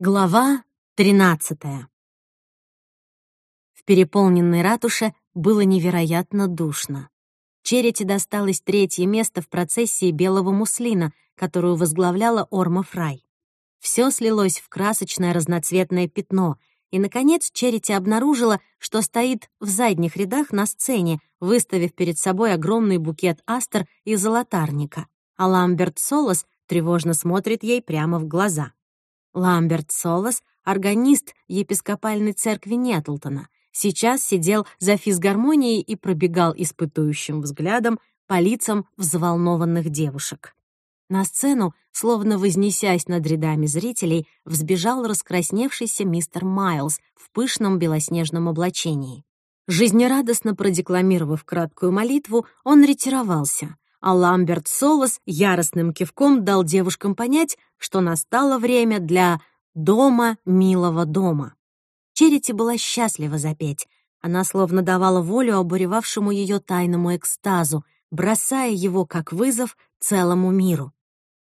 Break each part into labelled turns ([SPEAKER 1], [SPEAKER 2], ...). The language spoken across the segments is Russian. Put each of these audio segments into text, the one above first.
[SPEAKER 1] Глава тринадцатая. В переполненной ратуше было невероятно душно. Черити досталось третье место в процессии белого муслина, которую возглавляла Орма Фрай. Все слилось в красочное разноцветное пятно, и, наконец, Черити обнаружила, что стоит в задних рядах на сцене, выставив перед собой огромный букет астер и золотарника, а Ламберт Солос тревожно смотрит ей прямо в глаза. Ламберт Солос, органист епископальной церкви Нетлтона, сейчас сидел за физгармонией и пробегал испытующим взглядом по лицам взволнованных девушек. На сцену, словно вознесясь над рядами зрителей, взбежал раскрасневшийся мистер Майлз в пышном белоснежном облачении. Жизнерадостно продекламировав краткую молитву, он ретировался, а Ламберт Солос яростным кивком дал девушкам понять, что настало время для «дома милого дома». Черити была счастлива запеть. Она словно давала волю обуревавшему ее тайному экстазу, бросая его как вызов целому миру.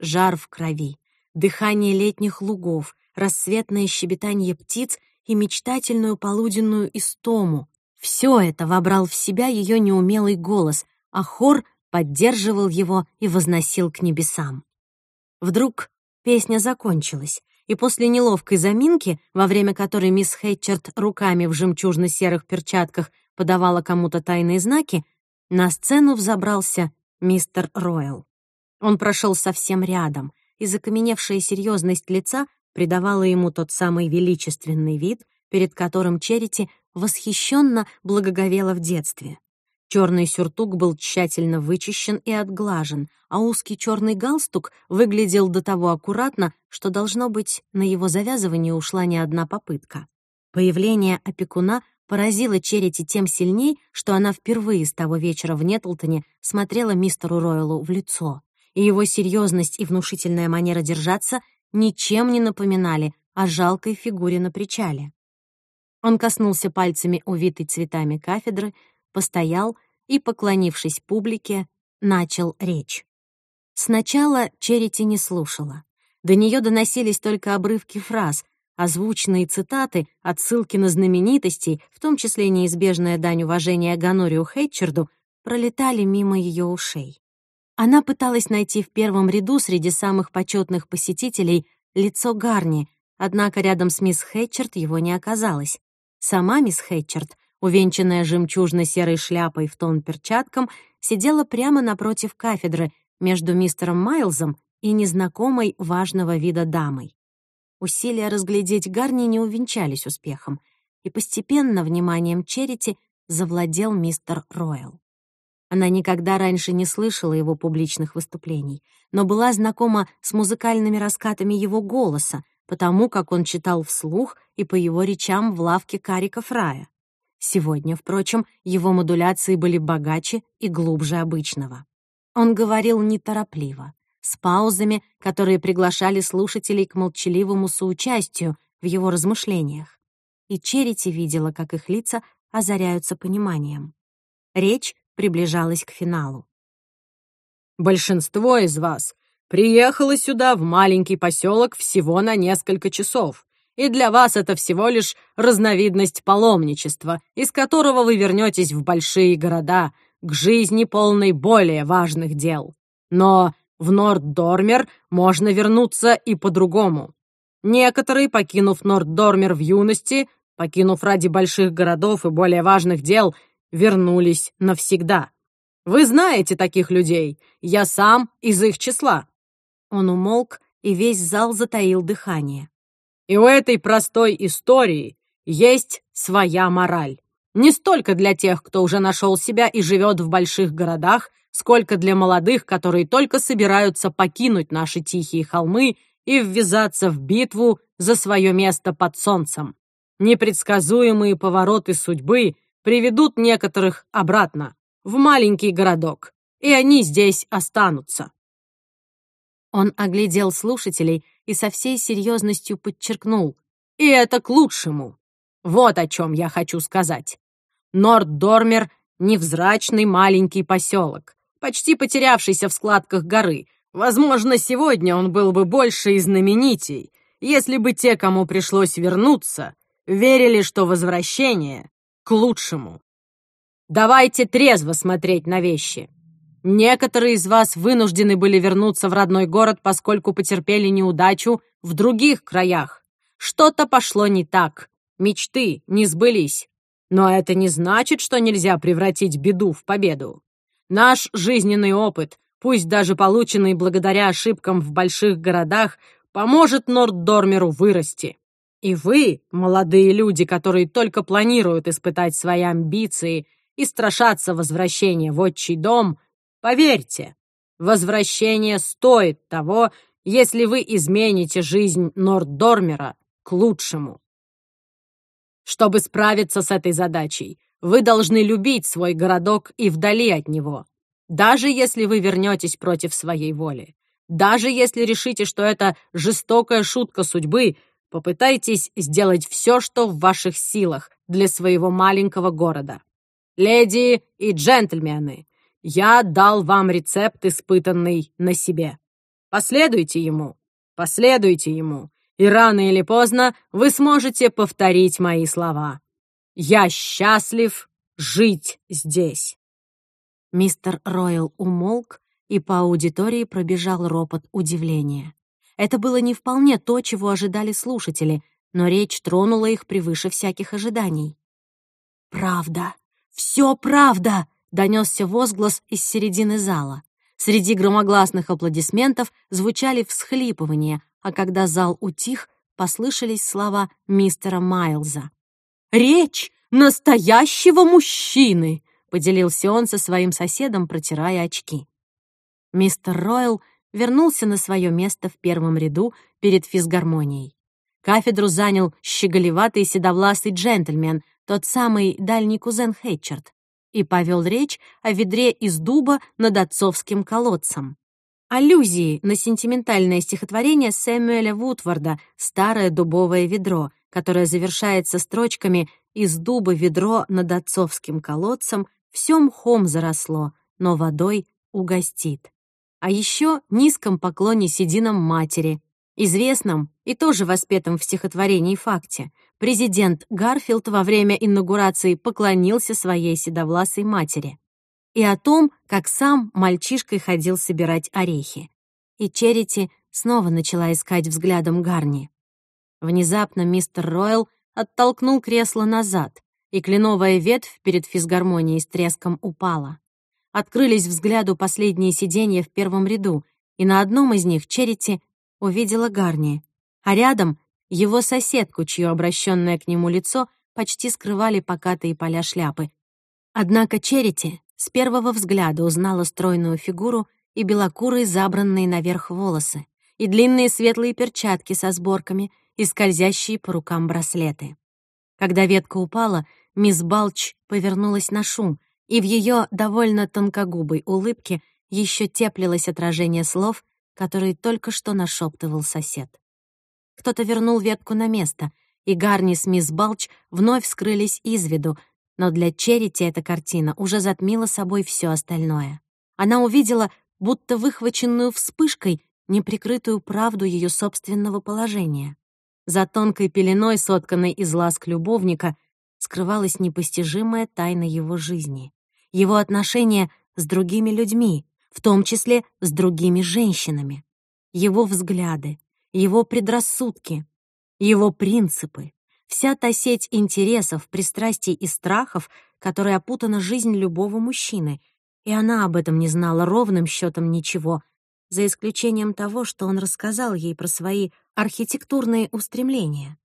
[SPEAKER 1] Жар в крови, дыхание летних лугов, рассветное щебетание птиц и мечтательную полуденную истому — все это вобрал в себя ее неумелый голос, а хор поддерживал его и возносил к небесам. Вдруг песня закончилась, и после неловкой заминки, во время которой мисс Хэтчерт руками в жемчужно-серых перчатках подавала кому-то тайные знаки, на сцену взобрался мистер Ройл. Он прошел совсем рядом, и закаменевшая серьезность лица придавала ему тот самый величественный вид, перед которым Черити восхищенно благоговела в детстве. Черный сюртук был тщательно вычищен и отглажен, а узкий черный галстук выглядел до того аккуратно, что, должно быть, на его завязывание ушла не одна попытка. Появление опекуна поразило Черити тем сильней, что она впервые с того вечера в Нетлтоне смотрела мистеру Ройлу в лицо, и его серьезность и внушительная манера держаться ничем не напоминали о жалкой фигуре на причале. Он коснулся пальцами увитой цветами кафедры, постоял и, поклонившись публике, начал речь. Сначала Черити не слушала. До нее доносились только обрывки фраз, озвученные цитаты, отсылки на знаменитостей, в том числе неизбежная дань уважения Ганорию Хэтчерду, пролетали мимо ее ушей. Она пыталась найти в первом ряду среди самых почетных посетителей лицо Гарни, однако рядом с мисс Хэтчерд его не оказалось. Сама мисс Хэтчерд увенчанная жемчужно-серой шляпой в тон перчаткам, сидела прямо напротив кафедры между мистером Майлзом и незнакомой важного вида дамой. Усилия разглядеть Гарни не увенчались успехом, и постепенно вниманием Черити завладел мистер Ройл. Она никогда раньше не слышала его публичных выступлений, но была знакома с музыкальными раскатами его голоса, потому как он читал вслух и по его речам в лавке Карика Фрая. Сегодня, впрочем, его модуляции были богаче и глубже обычного. Он говорил неторопливо, с паузами, которые приглашали слушателей к молчаливому соучастию в его размышлениях. И Черити видела, как их лица озаряются пониманием. Речь приближалась к финалу.
[SPEAKER 2] «Большинство из вас приехало сюда, в маленький поселок, всего на несколько часов, и для вас это всего лишь разновидность паломничества, из которого вы вернетесь в большие города, к жизни полной более важных дел. Но в Норд-Дормер можно вернуться и по-другому. Некоторые, покинув Норд-Дормер в юности, покинув ради больших городов и более важных дел, вернулись навсегда. Вы знаете таких людей, я сам из их числа».
[SPEAKER 1] Он умолк, и весь зал затаил дыхание.
[SPEAKER 2] И у этой простой истории есть своя мораль. Не столько для тех, кто уже нашел себя и живет в больших городах, сколько для молодых, которые только собираются покинуть наши тихие холмы и ввязаться в битву за свое место под солнцем. Непредсказуемые повороты судьбы приведут некоторых обратно, в маленький городок, и они здесь останутся.
[SPEAKER 1] Он оглядел слушателей и со всей серьезностью подчеркнул.
[SPEAKER 2] «И это к лучшему. Вот о чем я хочу сказать. Норд-Дормер — невзрачный маленький поселок, почти потерявшийся в складках горы. Возможно, сегодня он был бы больше и знаменитей, если бы те, кому пришлось вернуться, верили, что возвращение к лучшему. Давайте трезво смотреть на вещи. Некоторые из вас вынуждены были вернуться в родной город, поскольку потерпели неудачу в других краях. Что-то пошло не так, мечты не сбылись. Но это не значит, что нельзя превратить беду в победу. Наш жизненный опыт, пусть даже полученный благодаря ошибкам в больших городах, поможет Норддормеру вырасти. И вы, молодые люди, которые только планируют испытать свои амбиции и страшатся возвращения в отчий дом, поверьте, возвращение стоит того, если вы измените жизнь Норддормера к лучшему. Чтобы справиться с этой задачей, вы должны любить свой городок и вдали от него, даже если вы вернетесь против своей воли. Даже если решите, что это жестокая шутка судьбы, попытайтесь сделать все, что в ваших силах для своего маленького города. Леди и джентльмены, я дал вам рецепт, испытанный на себе. Последуйте ему, последуйте ему, и рано или поздно вы сможете повторить мои слова. Я счастлив жить здесь.
[SPEAKER 1] Мистер Ройл умолк, и по аудитории пробежал ропот удивления. Это было не вполне то, чего ожидали слушатели, но речь тронула их превыше всяких ожиданий. «Правда! Все правда!» — донесся возглас из середины зала. Среди громогласных аплодисментов звучали всхлипывания, а когда зал утих, послышались слова мистера Майлза. «Речь настоящего мужчины!» — поделился он со своим соседом, протирая очки. Мистер Ройл вернулся на свое место в первом ряду перед физгармонией. Кафедру занял щеголеватый седовласый джентльмен, тот самый дальний кузен Хэтчерт, и повел речь о ведре из дуба над отцовским колодцем. Аллюзии на сентиментальное стихотворение Сэмюэля Вудварда «Старое дубовое ведро», которое завершается строчками «Из дуба ведро над отцовским колодцем, все мхом заросло, но водой угостит» а еще низком поклоне сединам матери, известном и тоже воспетом в стихотворении факте. Президент Гарфилд во время инаугурации поклонился своей седовласой матери. И о том, как сам мальчишкой ходил собирать орехи. И Черити снова начала искать взглядом Гарни. Внезапно мистер Ройл оттолкнул кресло назад, и кленовая ветвь перед физгармонией с треском упала открылись взгляду последние сиденья в первом ряду, и на одном из них Черити увидела Гарни, а рядом его соседку, чье обращенное к нему лицо почти скрывали покатые поля шляпы. Однако Черити с первого взгляда узнала стройную фигуру и белокурые забранные наверх волосы, и длинные светлые перчатки со сборками, и скользящие по рукам браслеты. Когда ветка упала, мисс Балч повернулась на шум — и в ее довольно тонкогубой улыбке еще теплилось отражение слов, которые только что нашептывал сосед. Кто-то вернул ветку на место, и Гарни с мисс Балч вновь скрылись из виду, но для Черити эта картина уже затмила собой все остальное. Она увидела, будто выхваченную вспышкой, неприкрытую правду ее собственного положения. За тонкой пеленой, сотканной из ласк любовника, скрывалась непостижимая тайна его жизни его отношения с другими людьми, в том числе с другими женщинами, его взгляды, его предрассудки, его принципы, вся та сеть интересов, пристрастий и страхов, которой опутана жизнь любого мужчины, и она об этом не знала ровным счетом ничего, за исключением того, что он рассказал ей про свои архитектурные устремления.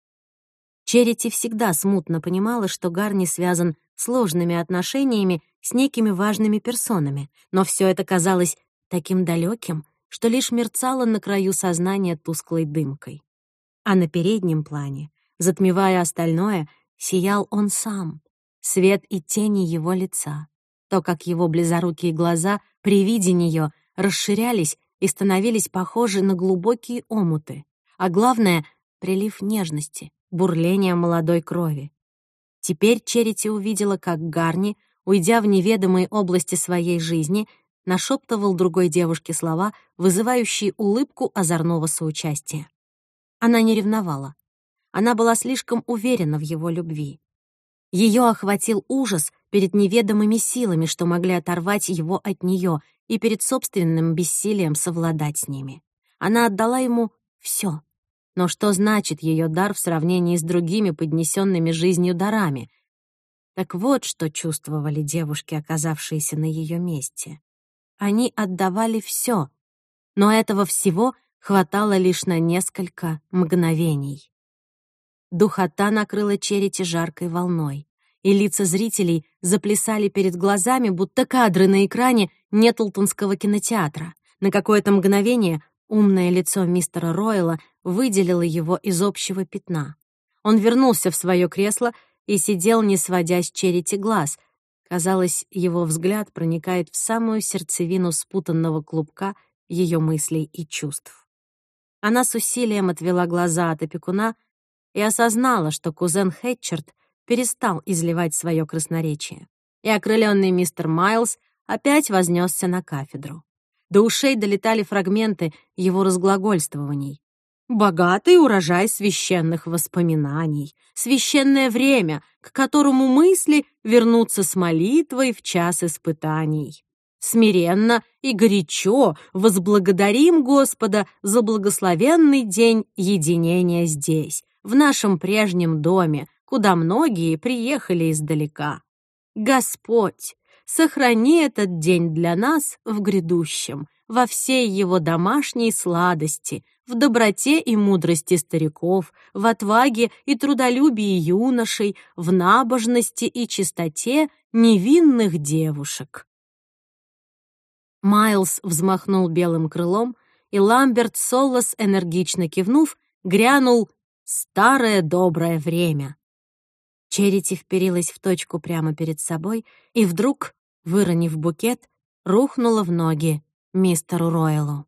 [SPEAKER 1] Черити всегда смутно понимала, что Гарни связан сложными отношениями с некими важными персонами, но все это казалось таким далеким, что лишь мерцало на краю сознания тусклой дымкой. А на переднем плане, затмевая остальное, сиял он сам, свет и тени его лица, то, как его близорукие глаза при виде нее расширялись и становились похожи на глубокие омуты, а главное — прилив нежности, бурление молодой крови. Теперь Черити увидела, как Гарни, уйдя в неведомые области своей жизни, нашептывал другой девушке слова, вызывающие улыбку озорного соучастия. Она не ревновала. Она была слишком уверена в его любви. Ее охватил ужас перед неведомыми силами, что могли оторвать его от нее, и перед собственным бессилием совладать с ними. Она отдала ему все. Но что значит ее дар в сравнении с другими поднесенными жизнью дарами? Так вот, что чувствовали девушки, оказавшиеся на ее месте. Они отдавали все, но этого всего хватало лишь на несколько мгновений. Духота накрыла Черити жаркой волной, и лица зрителей заплясали перед глазами, будто кадры на экране Нетлтонского кинотеатра. На какое-то мгновение умное лицо мистера Ройла выделило его из общего пятна. Он вернулся в свое кресло и сидел, не сводя с Черити глаз. Казалось, его взгляд проникает в самую сердцевину спутанного клубка ее мыслей и чувств. Она с усилием отвела глаза от опекуна и осознала, что кузен Хэтчерт перестал изливать свое красноречие, и окрыленный мистер Майлз опять вознесся на кафедру. До ушей долетали фрагменты его разглагольствований. Богатый урожай священных воспоминаний, священное время, к которому мысли вернутся с молитвой в час испытаний. Смиренно и горячо возблагодарим Господа за благословенный день единения здесь, в нашем прежнем доме, куда многие приехали издалека. Господь, сохрани этот день для нас в грядущем, во всей его домашней сладости, в доброте и мудрости стариков, в отваге и трудолюбии юношей, в набожности и чистоте невинных девушек. Майлз взмахнул белым крылом, и Ламберт Соллас, энергично кивнув, грянул «Старое доброе время». Черити вперилась в точку прямо перед собой и вдруг, выронив букет, рухнула в ноги мистеру Ройлу.